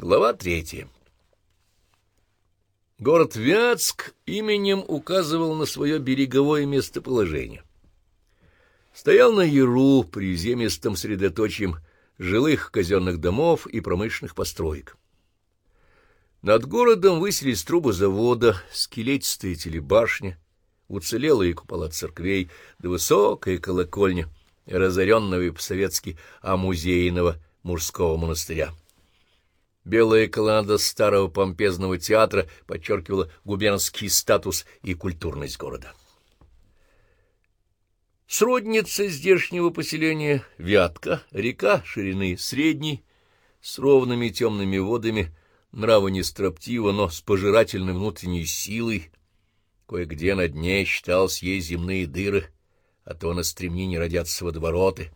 Глава третья. Город Вятск именем указывал на свое береговое местоположение. Стоял на Яру, приземистом средоточием жилых казенных домов и промышленных построек. Над городом высились трубы завода, скелетистые телебашни, уцелелые купола церквей, да высокая колокольня, разоренного и по-советски амузейного мужского монастыря. Белая колоннада старого помпезного театра подчеркивала губернский статус и культурность города. Сродница здешнего поселения — Вятка, река ширины средней, с ровными темными водами, нрава не строптива, но с пожирательной внутренней силой. Кое-где на дне считалось ей земные дыры, а то на стремнине родятся водовороты,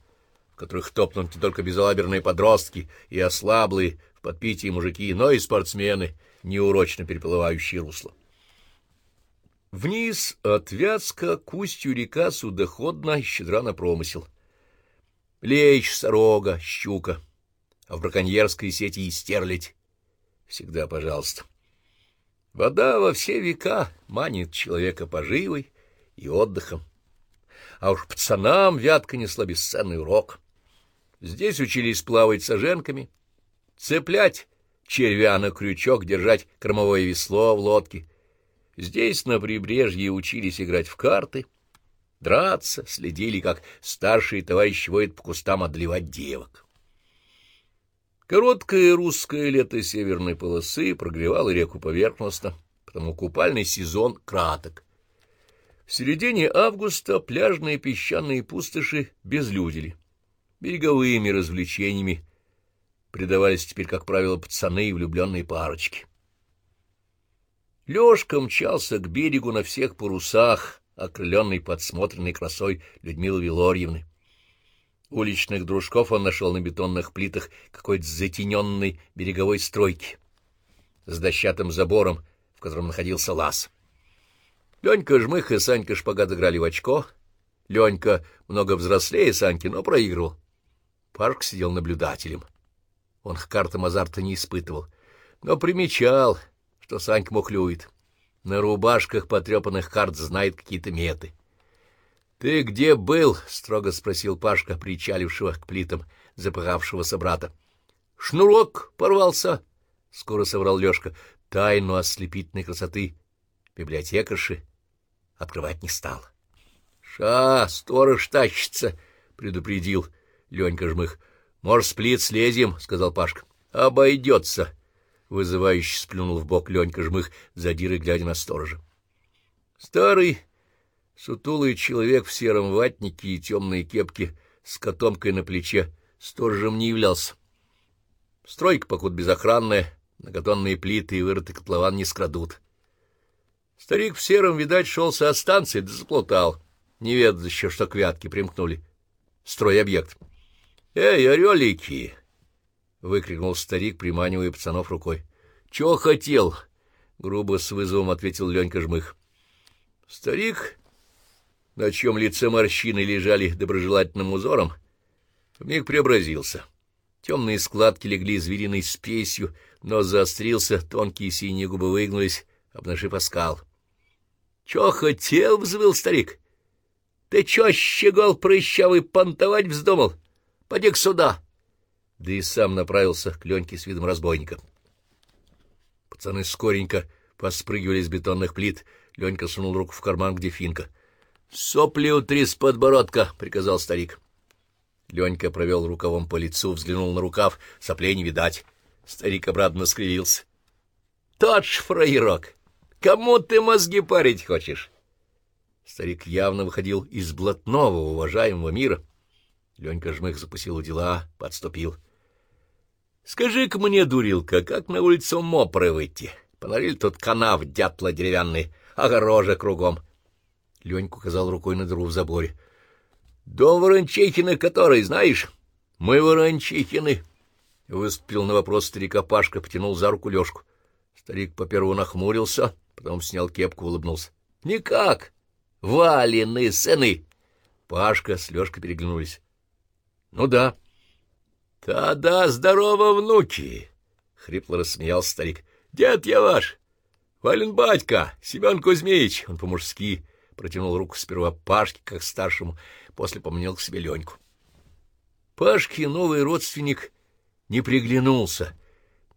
в которых топнут не только безалаберные подростки и ослаблые, подпитии мужики, но и спортсмены, неурочно переплывающие русло. Вниз от Вятска к устью река судоходна и щедра на промысел. Лещ, сорога, щука, а в браконьерской сети и стерлядь. Всегда пожалуйста. Вода во все века манит человека поживой и отдыхом. А уж пацанам Вятка несла бесценный урок. Здесь учились плавать саженками — цеплять червя на крючок, держать кормовое весло в лодке. Здесь на прибрежье учились играть в карты, драться, следили, как старшие товарищи воют по кустам отливать девок. Короткое русское лето северной полосы прогревало реку поверхностно, потому купальный сезон краток. В середине августа пляжные песчаные пустоши безлюдили. Береговыми развлечениями предавались теперь, как правило, пацаны и влюбленные парочки. Лёшка мчался к берегу на всех парусах, окрыленный подсмотренной красой Людмилы Вилорьевны. Уличных дружков он нашел на бетонных плитах какой-то затененной береговой стройки с дощатым забором, в котором находился лаз. Ленька Жмых и Санька Шпагат играли в очко. Ленька много взрослее Саньки, но проигрывал. Парк сидел наблюдателем. Он к картам азарта не испытывал, но примечал, что Санька мухлюет. На рубашках потрепанных карт знает какие-то меты. — Ты где был? — строго спросил Пашка, причалившего к плитам запыхавшегося брата. — Шнурок порвался, — скоро соврал Лёшка. Тайну ослепительной красоты библиотекарши открывать не стал. — Ша, сторож тащится, — предупредил Ленька Жмых. — Может, с плит слезем, — сказал Пашка. — Обойдется, — вызывающе сплюнул в бок Ленька Жмых, задирой глядя на сторожа. Старый, сутулый человек в сером ватнике и темной кепке с котомкой на плече сторожем не являлся. Стройка, покуда безохранная, многотонные плиты и вырытый котлован не скрадут. Старик в сером, видать, шелся от станции, да заплутал. Не ведал еще, что к вятке примкнули. Стройобъект. — Эй, орелики! — выкрикнул старик, приманивая пацанов рукой. — Чего хотел? — грубо с вызовом ответил Ленька Жмых. Старик, на чем лице морщины лежали доброжелательным узором, вмиг преобразился. Темные складки легли звериной спесью, нос заострился, тонкие синие губы выгнулись, обнажив оскал. — Чё хотел? — взвыл старик. — Ты чё, щегол прыщавый, понтовать вздумал? — Поди-ка сюда!» Да и сам направился к Леньке с видом разбойника. Пацаны скоренько поспрыгивали с бетонных плит. Ленька сунул руку в карман, где финка. «Сопли утри с подбородка!» — приказал старик. Ленька провел рукавом по лицу, взглянул на рукав, соплей не видать. Старик обратно скривился. «Тот ж фраерок! Кому ты мозги парить хочешь?» Старик явно выходил из блатного, уважаемого мира. Ленька Жмых запустил дела, подступил. — Скажи-ка мне, дурилка, как на улицу Мопры выйти? Понарили тут канав дятла деревянный, огорожа кругом. Ленька указал рукой на дыру в заборе. — Дом Ворончихины который, знаешь? — Мы Ворончихины. Выступил на вопрос старика Пашка, потянул за руку Лёшку. Старик по-первому нахмурился, потом снял кепку, улыбнулся. — Никак! Валины сыны! Пашка с Лёшкой переглянулись. — Ну да. — Да-да, здорово, внуки! Хрипло рассмеялся старик. — Дед я ваш! Вален батька! Семен Кузьмич! Он по-мужски протянул руку сперва Пашке, как старшему, после поманил к себе Леньку. Пашке новый родственник не приглянулся.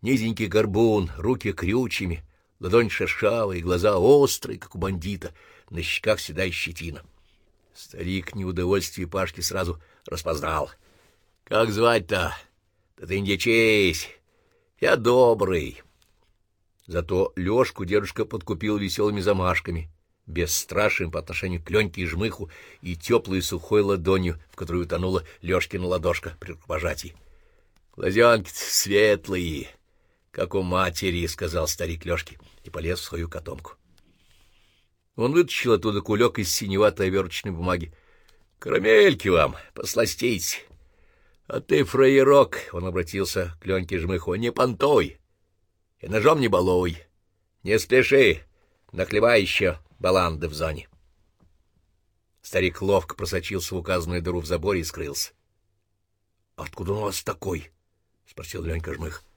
Низенький горбун, руки крючьями, ладонь шершавая, глаза острые, как у бандита, на щеках седая щетина. Старик неудовольствие Пашки сразу распознал. — Как звать-то? Да ты не честь. Я добрый. Зато Лёшку дедушка подкупил веселыми замашками, бесстрашным по отношению к Леньке и Жмыху и теплой сухой ладонью, в которую утонула Лёшкина ладошка при рукопожатии. — Глазенки светлые, как у матери, — сказал старик Лёшке и полез в свою котомку. Он вытащил оттуда кулек из синеватой оверочной бумаги. — Карамельки вам, посластите. — А ты, фраерок, — он обратился к Леньке Жмыху, — не понтой и ножом не балуй. Не спеши, нахлебай еще баланды в зоне. Старик ловко просочился в указанную дыру в заборе и скрылся. — Откуда у вас такой? — спросил Ленька Жмых. —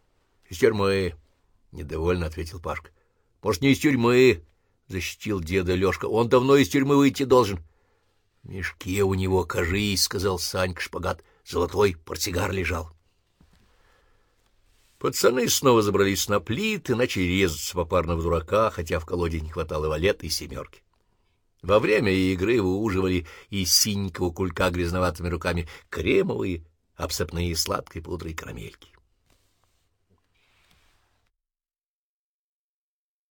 Из тюрьмы, — недовольно ответил Пашка. — Может, не из тюрьмы, — защитил деда Лешка. — Он давно из тюрьмы выйти должен. — В мешке у него, кажись, — сказал Санька Шпагат. Золотой портсигар лежал. Пацаны снова забрались на плит и начали резаться попарно в дурака, хотя в колоде не хватало валета и семерки. Во время игры выуживали из синенького кулька грязноватыми руками кремовые, обсыпные сладкой пудрой карамельки.